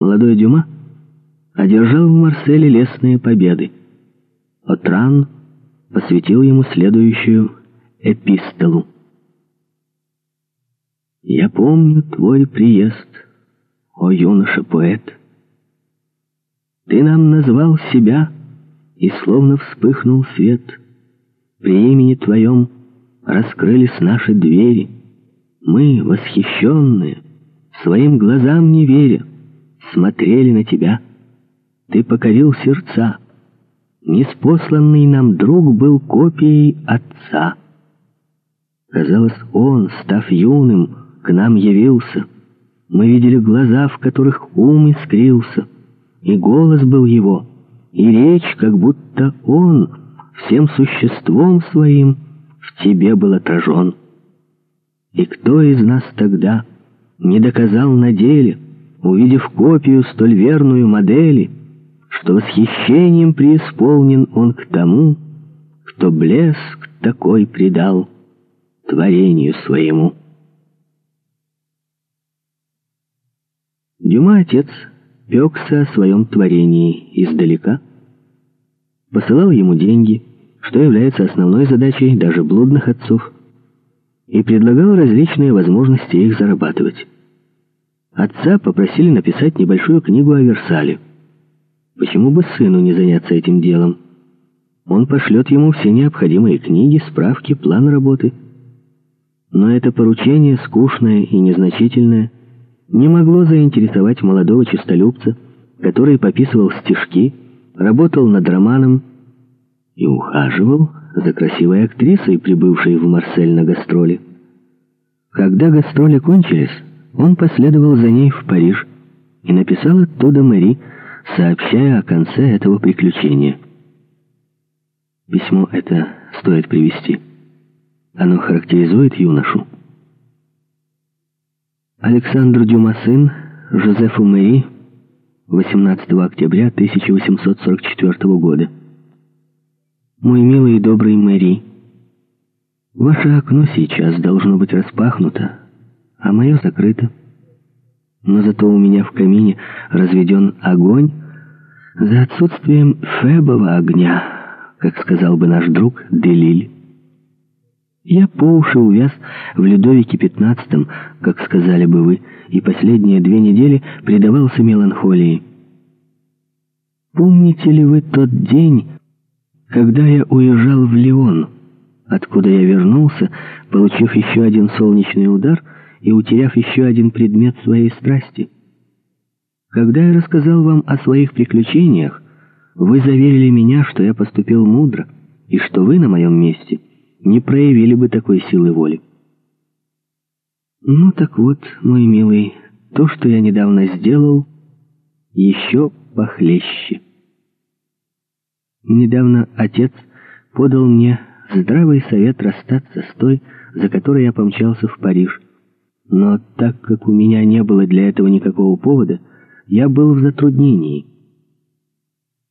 Молодой Дюма одержал в Марселе лесные победы. Отран посвятил ему следующую эпистолу. «Я помню твой приезд, о юноша-поэт. Ты нам назвал себя, и словно вспыхнул свет. При имени твоем раскрылись наши двери. Мы, восхищенные, своим глазам не веря, смотрели на тебя. Ты покорил сердца. Неспосланный нам друг был копией отца. Казалось, он, став юным, к нам явился. Мы видели глаза, в которых ум искрился, и голос был его, и речь, как будто он всем существом своим в тебе был отражен. И кто из нас тогда не доказал на деле, увидев копию столь верную модели, что восхищением преисполнен он к тому, кто блеск такой придал творению своему. Дюма отец пекся о своем творении издалека, посылал ему деньги, что является основной задачей даже блудных отцов, и предлагал различные возможности их зарабатывать. Отца попросили написать небольшую книгу о Версале. Почему бы сыну не заняться этим делом? Он пошлет ему все необходимые книги, справки, план работы. Но это поручение, скучное и незначительное, не могло заинтересовать молодого честолюбца, который пописывал стишки, работал над романом и ухаживал за красивой актрисой, прибывшей в Марсель на гастроли. Когда гастроли кончились, он последовал за ней в Париж и написал оттуда Мэри, сообщая о конце этого приключения. Письмо это стоит привести. Оно характеризует юношу. Александр Дюма сын Жозефу Мэри 18 октября 1844 года. Мой милый и добрый Мэри, ваше окно сейчас должно быть распахнуто, а мое закрыто. Но зато у меня в камине разведен огонь за отсутствием фебового огня, как сказал бы наш друг Делиль. Я по уши увяз в Людовике XV, как сказали бы вы, и последние две недели предавался меланхолии. Помните ли вы тот день, когда я уезжал в Лион, откуда я вернулся, получив еще один солнечный удар и утеряв еще один предмет своей страсти? Когда я рассказал вам о своих приключениях, вы заверили меня, что я поступил мудро, и что вы на моем месте — не проявили бы такой силы воли. Ну так вот, мой милый, то, что я недавно сделал, еще похлеще. Недавно отец подал мне здравый совет расстаться с той, за которой я помчался в Париж. Но так как у меня не было для этого никакого повода, я был в затруднении.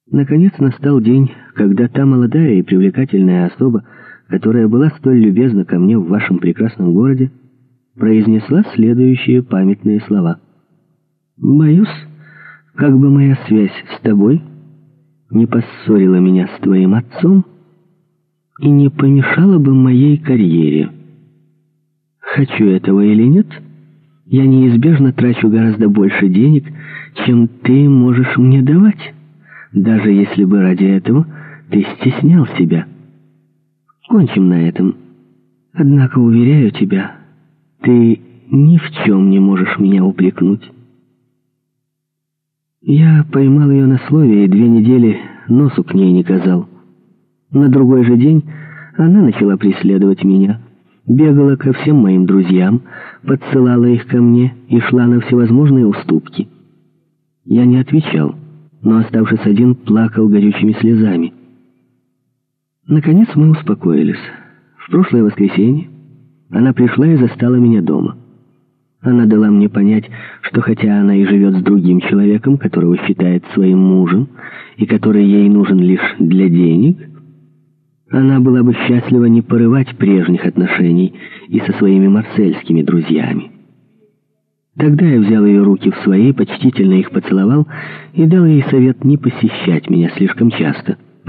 Наконец настал день, когда та молодая и привлекательная особа, которая была столь любезна ко мне в вашем прекрасном городе, произнесла следующие памятные слова. «Боюсь, как бы моя связь с тобой не поссорила меня с твоим отцом и не помешала бы моей карьере. Хочу этого или нет, я неизбежно трачу гораздо больше денег, чем ты можешь мне давать, даже если бы ради этого ты стеснял себя». Кончим на этом. Однако, уверяю тебя, ты ни в чем не можешь меня упрекнуть. Я поймал ее на слове и две недели носу к ней не казал. На другой же день она начала преследовать меня, бегала ко всем моим друзьям, подсылала их ко мне и шла на всевозможные уступки. Я не отвечал, но, оставшись один, плакал горючими слезами. Наконец мы успокоились. В прошлое воскресенье она пришла и застала меня дома. Она дала мне понять, что хотя она и живет с другим человеком, которого считает своим мужем, и который ей нужен лишь для денег, она была бы счастлива не порывать прежних отношений и со своими марсельскими друзьями. Тогда я взял ее руки в свои, почтительно их поцеловал и дал ей совет не посещать меня слишком часто.